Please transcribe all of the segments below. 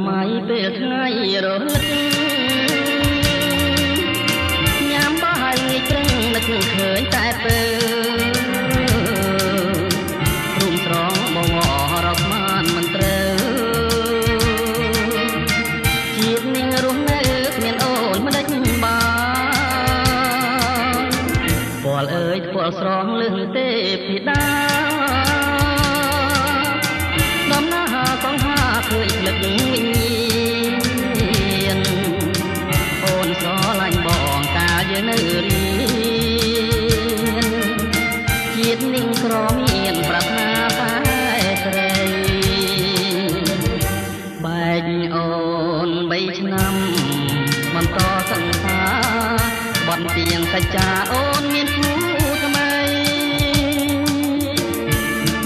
ស្រមៃពេលថ្ងៃរលឹកញ៉ាំបាយងាយព្រឹងនឹកឃើញតែពើរុំស្រងបងអរកបានមិនត្រូវជាតិនាងរស់នៅគ្មានអូនមិនដេចបានពាល់អើយពាល់ស្រងលឹងទេពីដាដំណើរសង្ហាឃើញផ្លឹក រៀនជាតិនាងក្រមានប្រាថ្នាតែស្រីបែកអូន3ឆ្នាំបន្តសង្សារបន់ទៀងសច្ចាអូនមានគូថ្មី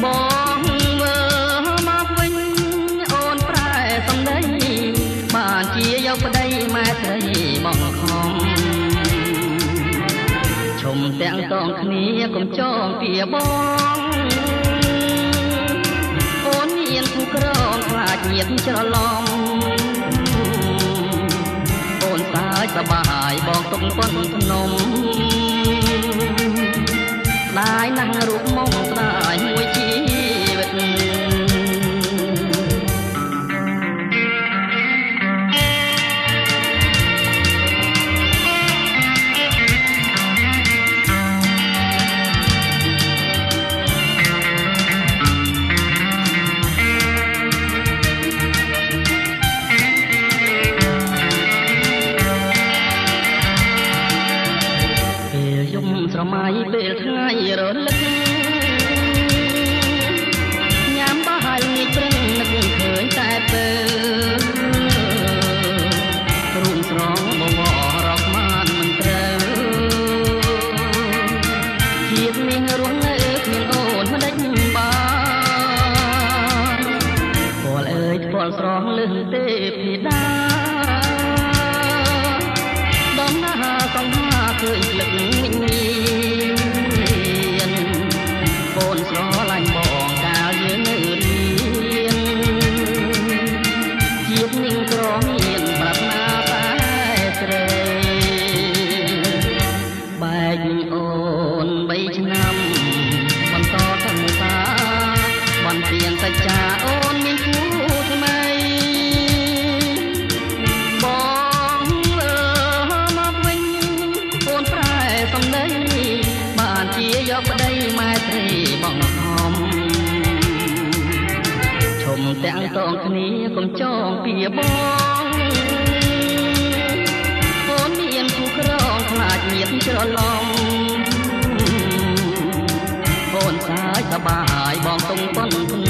បង ទាំងតងគ្នាកុំចងពីបងអូនមានគូក្រងខ្លាចញាតច្រឡំអូនសាយសបាយបងទុកប៉ុនភ្នំស្ដាយណាស់រូបមកស្ដាយមួយ រស់នៅគ្មានអូនមិនដេចបានពលអើយពលស្រងលឹងទេពីដាដំ 3ឆ្នាំបន្តសង្សារបានទៀងសច្ចាអូនមានគូថ្មីបងអើមកវិញអូនប្រែសំដីបានជាយកប្តីម៉ែស្រីបងខំឈុំទាំងតងគ្នាកុំចងពីបងអូនមានគូក្រងខ្លាចញាតច្រឡំ នសាយសបាយបងទុំប៉ុនភ្នំ